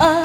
of